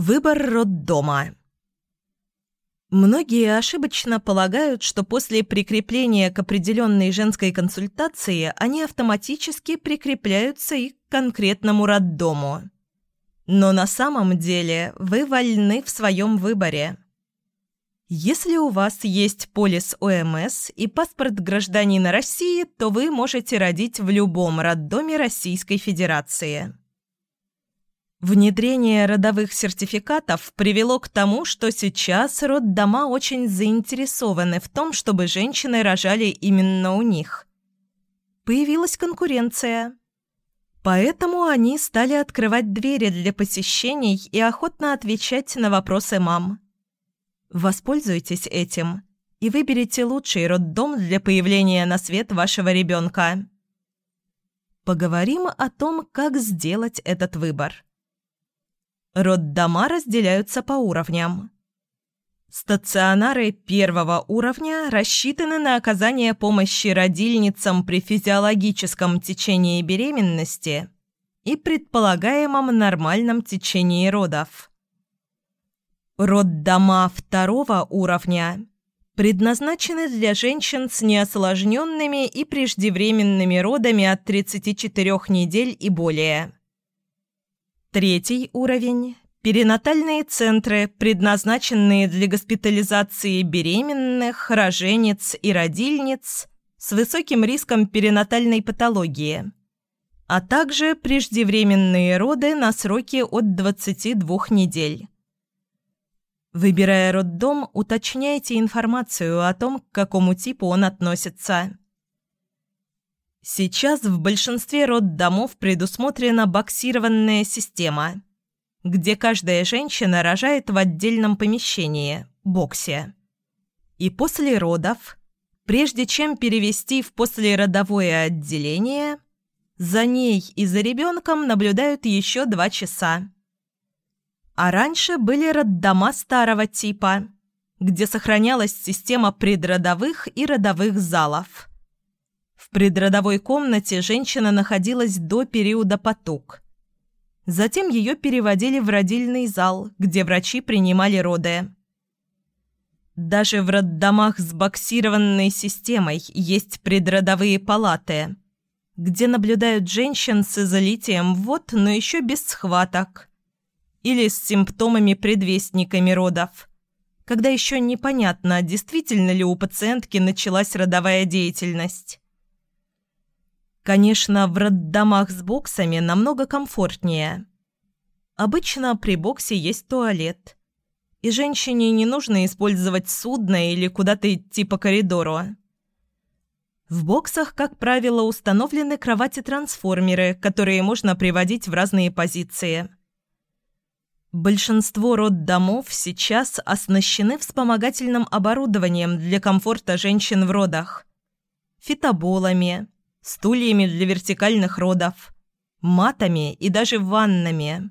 Выбор роддома. Многие ошибочно полагают, что после прикрепления к определенной женской консультации они автоматически прикрепляются и к конкретному роддому. Но на самом деле вы вольны в своем выборе. Если у вас есть полис ОМС и паспорт гражданина России, то вы можете родить в любом роддоме Российской Федерации. Внедрение родовых сертификатов привело к тому, что сейчас роддома очень заинтересованы в том, чтобы женщины рожали именно у них. Появилась конкуренция. Поэтому они стали открывать двери для посещений и охотно отвечать на вопросы мам. Воспользуйтесь этим и выберите лучший роддом для появления на свет вашего ребенка. Поговорим о том, как сделать этот выбор. Роддома разделяются по уровням. Стационары первого уровня рассчитаны на оказание помощи родильницам при физиологическом течении беременности и предполагаемом нормальном течении родов. Роддома второго уровня предназначены для женщин с неосложненными и преждевременными родами от 34 недель и более. Третий уровень – перинатальные центры, предназначенные для госпитализации беременных, рожениц и родильниц с высоким риском перинатальной патологии, а также преждевременные роды на сроки от 22 недель. Выбирая роддом, уточняйте информацию о том, к какому типу он относится. Сейчас в большинстве роддомов предусмотрена боксированная система, где каждая женщина рожает в отдельном помещении – боксе. И после родов, прежде чем перевести в послеродовое отделение, за ней и за ребенком наблюдают еще два часа. А раньше были роддома старого типа, где сохранялась система предродовых и родовых залов – в предродовой комнате женщина находилась до периода поток. Затем ее переводили в родильный зал, где врачи принимали роды. Даже в роддомах с боксированной системой есть предродовые палаты, где наблюдают женщин с изолитием вод, но еще без схваток. Или с симптомами-предвестниками родов, когда еще непонятно, действительно ли у пациентки началась родовая деятельность. Конечно, в роддомах с боксами намного комфортнее. Обычно при боксе есть туалет. И женщине не нужно использовать судно или куда-то идти по коридору. В боксах, как правило, установлены кровати-трансформеры, которые можно приводить в разные позиции. Большинство роддомов сейчас оснащены вспомогательным оборудованием для комфорта женщин в родах. Фитоболами, стульями для вертикальных родов, матами и даже ваннами.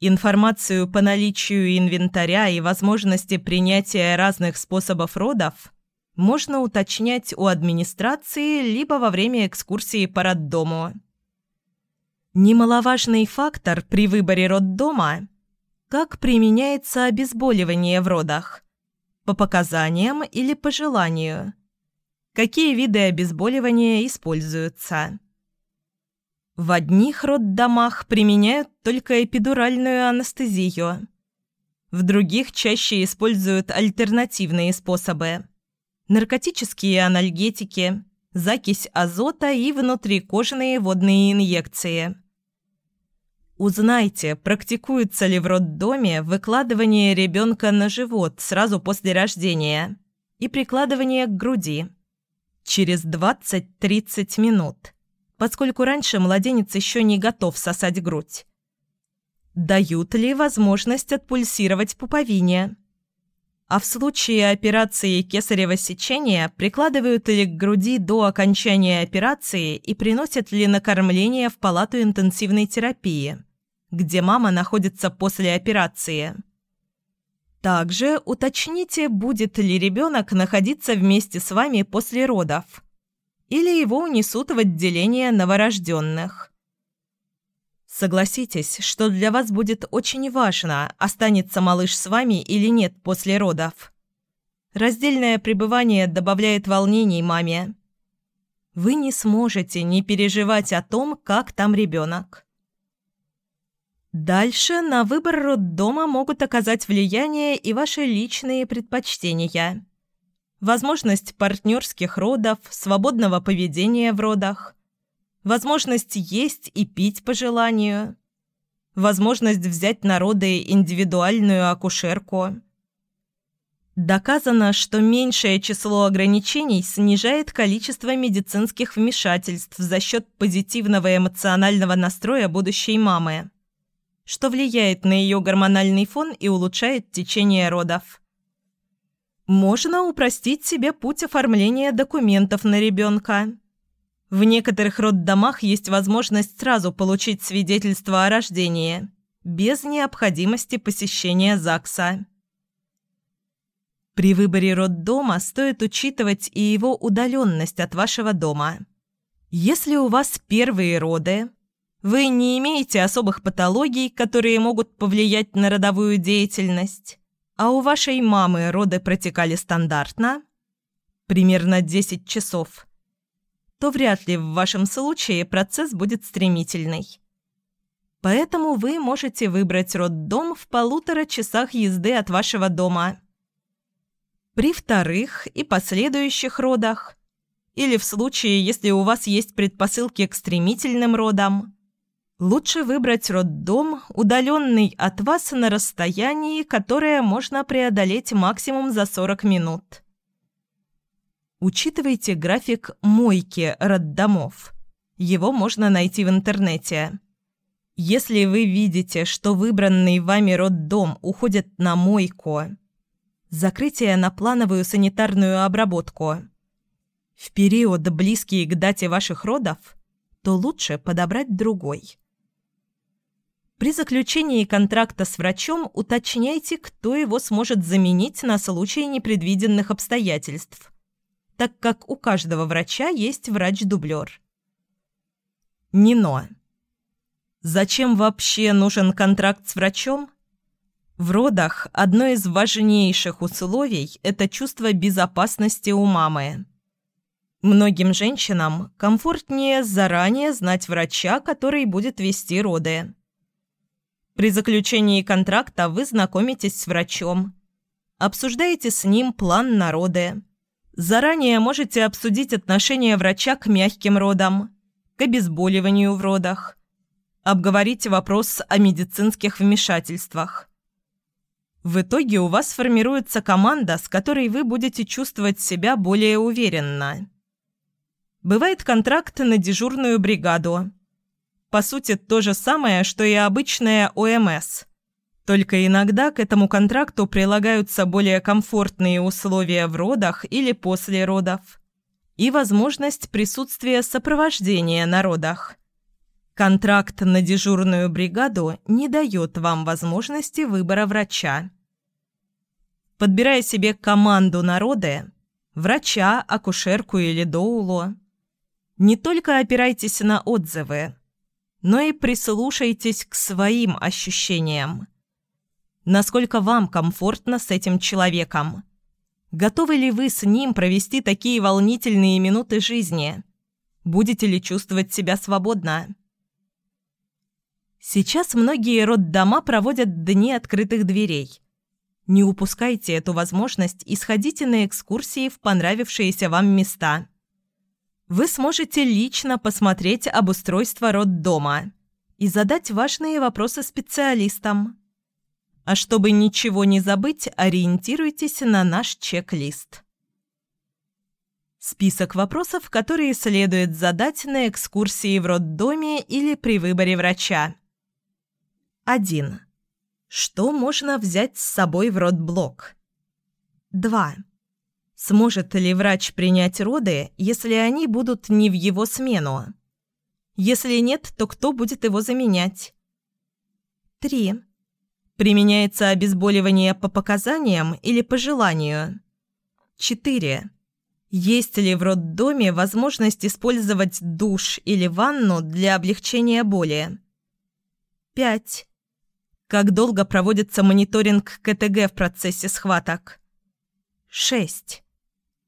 Информацию по наличию инвентаря и возможности принятия разных способов родов можно уточнять у администрации либо во время экскурсии по роддому. Немаловажный фактор при выборе роддома – как применяется обезболивание в родах – по показаниям или по желанию – какие виды обезболивания используются. В одних роддомах применяют только эпидуральную анестезию. В других чаще используют альтернативные способы – наркотические анальгетики, закись азота и внутрикожные водные инъекции. Узнайте, практикуется ли в роддоме выкладывание ребенка на живот сразу после рождения и прикладывание к груди – через 20-30 минут, поскольку раньше младенец еще не готов сосать грудь. Дают ли возможность отпульсировать пуповине? А в случае операции кесарево сечения прикладывают ли к груди до окончания операции и приносят ли накормление в палату интенсивной терапии, где мама находится после операции? Также уточните, будет ли ребенок находиться вместе с вами после родов. Или его унесут в отделение новорожденных. Согласитесь, что для вас будет очень важно, останется малыш с вами или нет после родов. Раздельное пребывание добавляет волнений маме. Вы не сможете не переживать о том, как там ребенок. Дальше на выбор роддома могут оказать влияние и ваши личные предпочтения. Возможность партнерских родов, свободного поведения в родах – возможность есть и пить по желанию, возможность взять на роды индивидуальную акушерку. Доказано, что меньшее число ограничений снижает количество медицинских вмешательств за счет позитивного эмоционального настроя будущей мамы, что влияет на ее гормональный фон и улучшает течение родов. Можно упростить себе путь оформления документов на ребенка – в некоторых роддомах есть возможность сразу получить свидетельство о рождении, без необходимости посещения ЗАГСа. При выборе роддома стоит учитывать и его удаленность от вашего дома. Если у вас первые роды, вы не имеете особых патологий, которые могут повлиять на родовую деятельность, а у вашей мамы роды протекали стандартно, примерно 10 часов – то вряд ли в вашем случае процесс будет стремительный. Поэтому вы можете выбрать роддом в полутора часах езды от вашего дома. При вторых и последующих родах, или в случае, если у вас есть предпосылки к стремительным родам, лучше выбрать роддом, удаленный от вас на расстоянии, которое можно преодолеть максимум за 40 минут. Учитывайте график мойки роддомов. Его можно найти в интернете. Если вы видите, что выбранный вами роддом уходит на мойку, закрытие на плановую санитарную обработку, в период, близкий к дате ваших родов, то лучше подобрать другой. При заключении контракта с врачом уточняйте, кто его сможет заменить на случай непредвиденных обстоятельств так как у каждого врача есть врач-дублер. Нино. Зачем вообще нужен контракт с врачом? В родах одно из важнейших условий – это чувство безопасности у мамы. Многим женщинам комфортнее заранее знать врача, который будет вести роды. При заключении контракта вы знакомитесь с врачом, обсуждаете с ним план на роды, Заранее можете обсудить отношение врача к мягким родам, к обезболиванию в родах, обговорить вопрос о медицинских вмешательствах. В итоге у вас формируется команда, с которой вы будете чувствовать себя более уверенно. Бывает контракт на дежурную бригаду. По сути, то же самое, что и обычная ОМС – только иногда к этому контракту прилагаются более комфортные условия в родах или после родов и возможность присутствия сопровождения на родах. Контракт на дежурную бригаду не дает вам возможности выбора врача. Подбирая себе команду на роды, врача, акушерку или доулу, не только опирайтесь на отзывы, но и прислушайтесь к своим ощущениям. Насколько вам комфортно с этим человеком? Готовы ли вы с ним провести такие волнительные минуты жизни? Будете ли чувствовать себя свободно? Сейчас многие роддома проводят дни открытых дверей. Не упускайте эту возможность и сходите на экскурсии в понравившиеся вам места. Вы сможете лично посмотреть обустройство роддома и задать важные вопросы специалистам. А чтобы ничего не забыть, ориентируйтесь на наш чек-лист. Список вопросов, которые следует задать на экскурсии в роддоме или при выборе врача. 1. Что можно взять с собой в родблок? 2. Сможет ли врач принять роды, если они будут не в его смену? Если нет, то кто будет его заменять? 3. Применяется обезболивание по показаниям или по желанию? 4. Есть ли в роддоме возможность использовать душ или ванну для облегчения боли? 5. Как долго проводится мониторинг КТГ в процессе схваток? 6.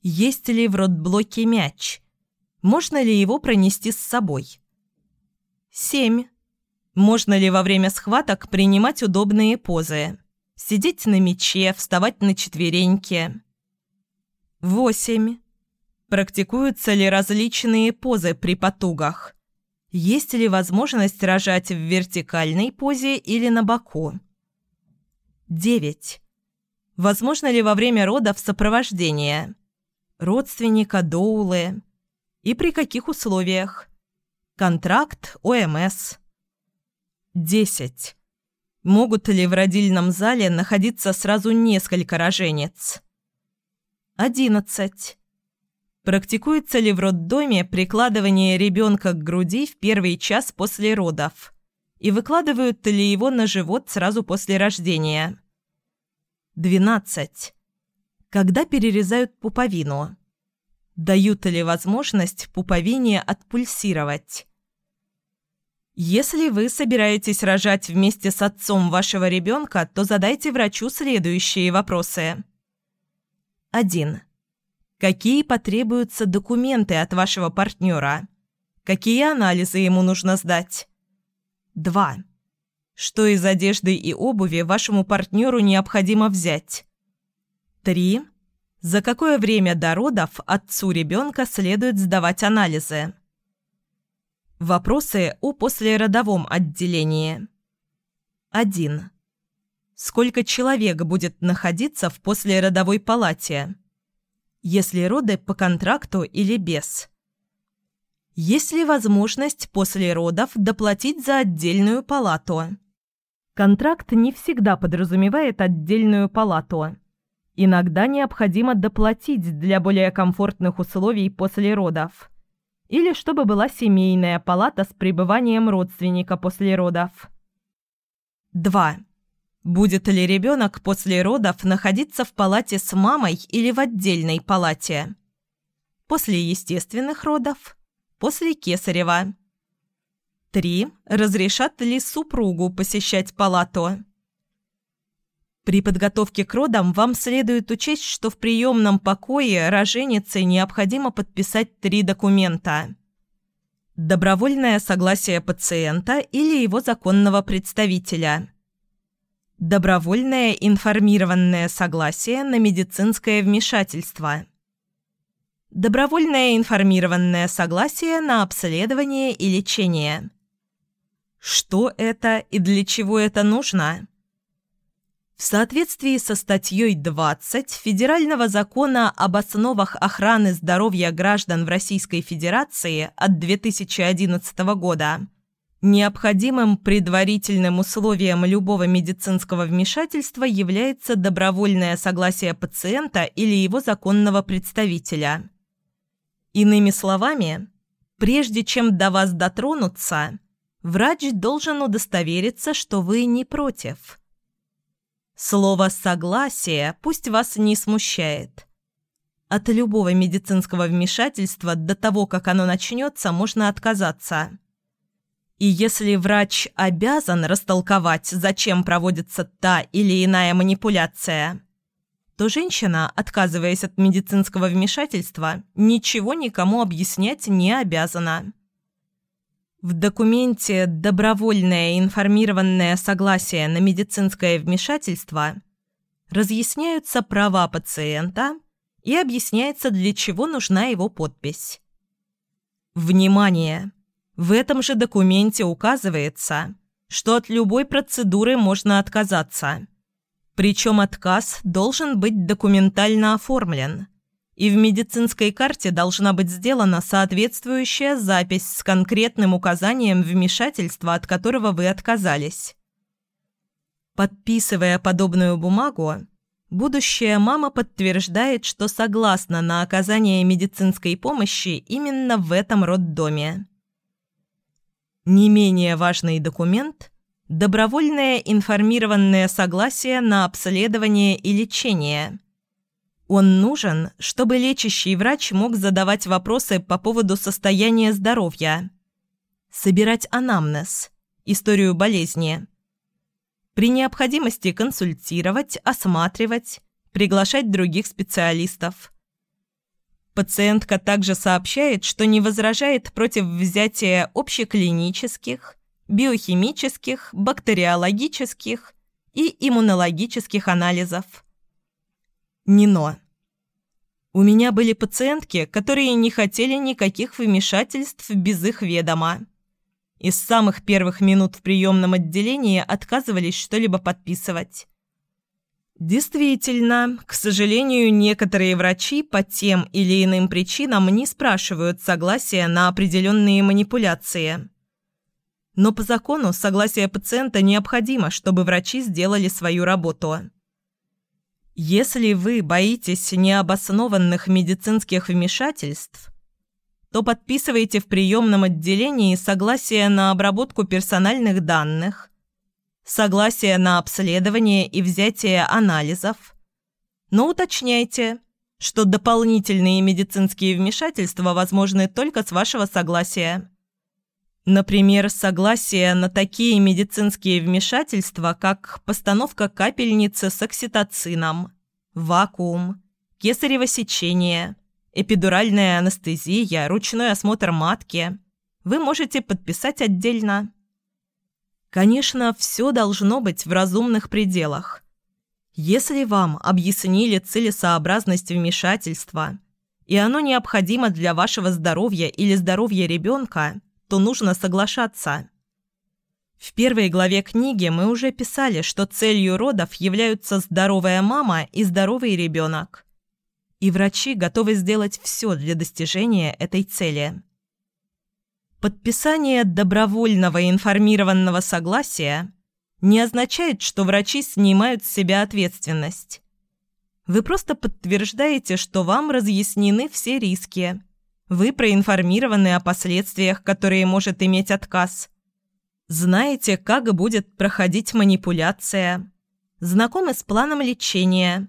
Есть ли в родблоке мяч? Можно ли его пронести с собой? 7. Можно ли во время схваток принимать удобные позы? Сидеть на мяче, вставать на четвереньки? 8. Практикуются ли различные позы при потугах? Есть ли возможность рожать в вертикальной позе или на боку? 9. Возможно ли во время родов сопровождение? Родственника, доулы? И при каких условиях? Контракт, ОМС. 10. Могут ли в родильном зале находиться сразу несколько роженец? 11. Практикуется ли в роддоме прикладывание ребенка к груди в первый час после родов? И выкладывают ли его на живот сразу после рождения? 12. Когда перерезают пуповину? Дают ли возможность пуповине отпульсировать? Если вы собираетесь рожать вместе с отцом вашего ребенка, то задайте врачу следующие вопросы. 1. Какие потребуются документы от вашего партнера? Какие анализы ему нужно сдать? 2. Что из одежды и обуви вашему партнеру необходимо взять? 3. За какое время до родов отцу ребенка следует сдавать анализы? Вопросы о послеродовом отделении. 1. Сколько человек будет находиться в послеродовой палате? если роды по контракту или без. Есть ли возможность после родов доплатить за отдельную палату? Контракт не всегда подразумевает отдельную палату. Иногда необходимо доплатить для более комфортных условий после родов. Или чтобы была семейная палата с пребыванием родственника после родов. 2. Будет ли ребенок после родов находиться в палате с мамой или в отдельной палате? После естественных родов? После кесарева? 3. Разрешат ли супругу посещать палату? При подготовке к родам вам следует учесть, что в приемном покое роженице необходимо подписать три документа. Добровольное согласие пациента или его законного представителя – Добровольное информированное согласие на медицинское вмешательство. Добровольное информированное согласие на обследование и лечение. Что это и для чего это нужно? В соответствии со статьей 20 Федерального закона об основах охраны здоровья граждан в Российской Федерации от 2011 года – Необходимым предварительным условием любого медицинского вмешательства является добровольное согласие пациента или его законного представителя. Иными словами, прежде чем до вас дотронуться, врач должен удостовериться, что вы не против. Слово «согласие» пусть вас не смущает. От любого медицинского вмешательства до того, как оно начнется, можно отказаться – и если врач обязан растолковать, зачем проводится та или иная манипуляция, то женщина, отказываясь от медицинского вмешательства, ничего никому объяснять не обязана. В документе «Добровольное информированное согласие на медицинское вмешательство» разъясняются права пациента и объясняется, для чего нужна его подпись. Внимание! В этом же документе указывается, что от любой процедуры можно отказаться. Причем отказ должен быть документально оформлен, и в медицинской карте должна быть сделана соответствующая запись с конкретным указанием вмешательства, от которого вы отказались. Подписывая подобную бумагу, будущая мама подтверждает, что согласна на оказание медицинской помощи именно в этом роддоме. Не менее важный документ – добровольное информированное согласие на обследование и лечение. Он нужен, чтобы лечащий врач мог задавать вопросы по поводу состояния здоровья, собирать анамнез историю болезни. При необходимости консультировать, осматривать, приглашать других специалистов. Пациентка также сообщает, что не возражает против взятия общеклинических, биохимических, бактериологических и иммунологических анализов. Нино. У меня были пациентки, которые не хотели никаких вмешательств без их ведома. И с самых первых минут в приемном отделении отказывались что-либо подписывать. Действительно, к сожалению, некоторые врачи по тем или иным причинам не спрашивают согласия на определенные манипуляции. Но по закону согласие пациента необходимо, чтобы врачи сделали свою работу. Если вы боитесь необоснованных медицинских вмешательств, то подписывайте в приемном отделении согласие на обработку персональных данных, согласие на обследование и взятие анализов, но уточняйте, что дополнительные медицинские вмешательства возможны только с вашего согласия. Например, согласие на такие медицинские вмешательства, как постановка капельницы с окситоцином, вакуум, кесарево сечение, эпидуральная анестезия, ручной осмотр матки, вы можете подписать отдельно. Конечно, все должно быть в разумных пределах. Если вам объяснили целесообразность вмешательства, и оно необходимо для вашего здоровья или здоровья ребенка – то нужно соглашаться. В первой главе книги мы уже писали, что целью родов являются здоровая мама и здоровый ребенок. И врачи готовы сделать все для достижения этой цели. Подписание добровольного информированного согласия не означает, что врачи снимают с себя ответственность. Вы просто подтверждаете, что вам разъяснены все риски – вы проинформированы о последствиях, которые может иметь отказ. Знаете, как будет проходить манипуляция. Знакомы с планом лечения,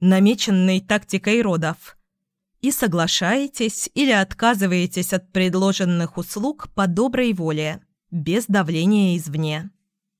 намеченной тактикой родов. И соглашаетесь или отказываетесь от предложенных услуг по доброй воле, без давления извне.